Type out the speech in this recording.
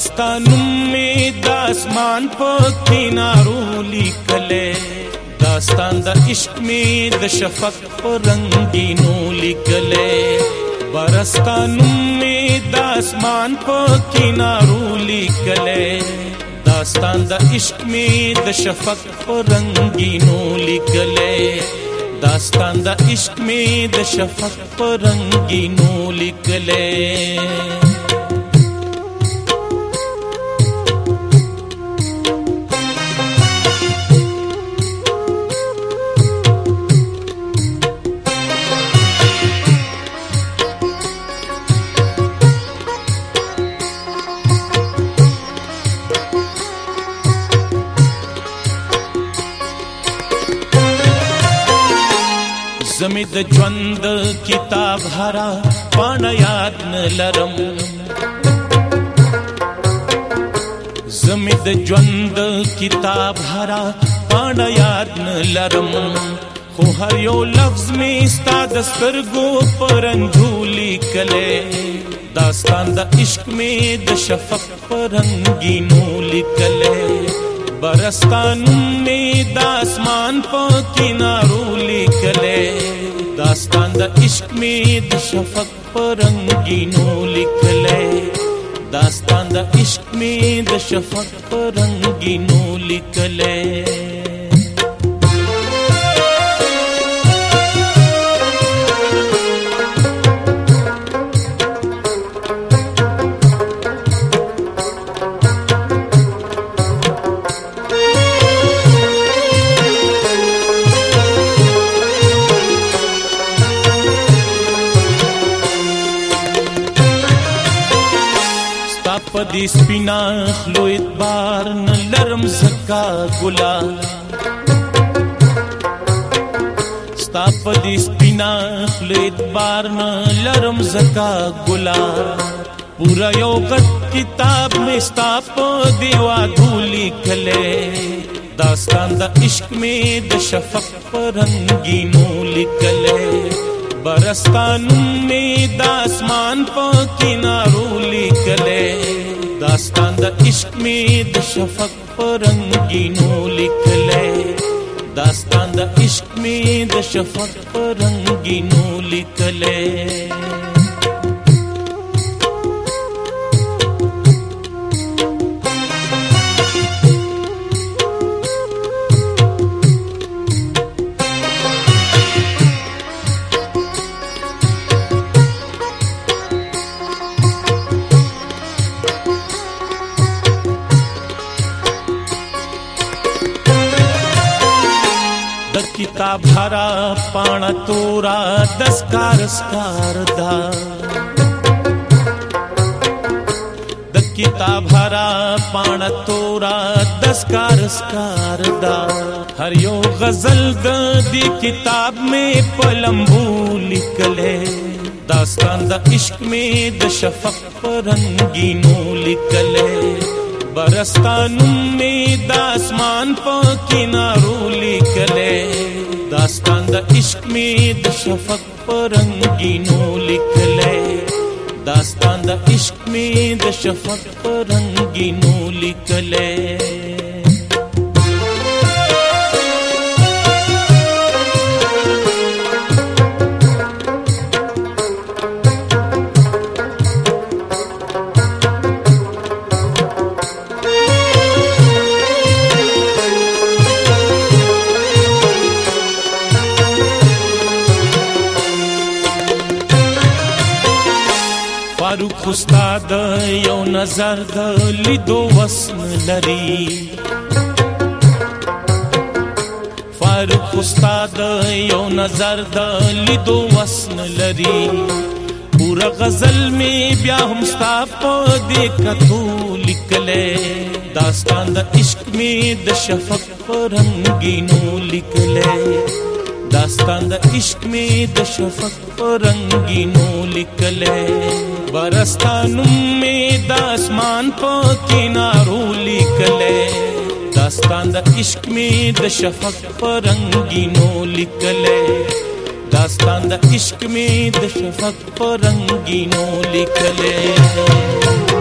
داستانم می د اسمان په کینارو لیکلې داستان د عشق می د شفق په رنگینو لیکلې برستانم می د اسمان په کینارو لیکلې داستان د عشق می د شفق په رنگینو لیکلې داستان د عشق می د شفق په رنگینو لیکلې زمي د ژوند کتاب هرا پاڼ یاد نه لرم زمي د ژوند کتاب هرا پاڼ یاد نه لرم خو هر یو لفظ می ستاد سترګو پرنجولي کله داستان د عشق می د شفق پرنګینو لیکله برستان می د اسمان په کینارو لیکلې داستان د عشق می د شفق پرنګینو لیکلې داستان د عشق می د شفق پرنګینو لیکلې دې سپینا خلو اتبار نه لرم زکا ګلا ستا په دې سپینا خلو اتبار نه لرم زکا ګلا پورا یو غټ کتاب مې ستا په دیوا دھولی کله داستان د دا عشق مې د شفق پرنګینو لیکله برستانم می د اسمان په کینارو لیکلې داستان د عشق می د شفق پرنګینو لیکلې داستان د عشق می د شفق پرنګینو لیکلې کتاب بھرا پانا تورا دسکار سکار دا د کتاب بھرا پانا تورا دسکار سکار دا هر یو غزل د دی کتاب می پلمبو لیکلې داستان د دا عشق می د شفق رنگینو لیکلې برستانم می د اسمان په کینارو داستان د عشق می د شفق پرنګینو لیکلې داستان د عشق می د شفق پرنګینو لیکلې معروف استاد یو نظر د لیدو وسن لري فاروق استاد یو نظر د لیدو وسن لري پورا غزل می بیا هم ستا په دې کتو لیکلې داستان د عشق می د شفق پرنګینو لیکلې داستان د عشق می د شفق رنگینو لیکلې برستانو می د اسمان په کینارو لیکلې داستان د عشق می د شفق رنگینو لیکلې داستان د عشق می د شفق رنگینو لیکلې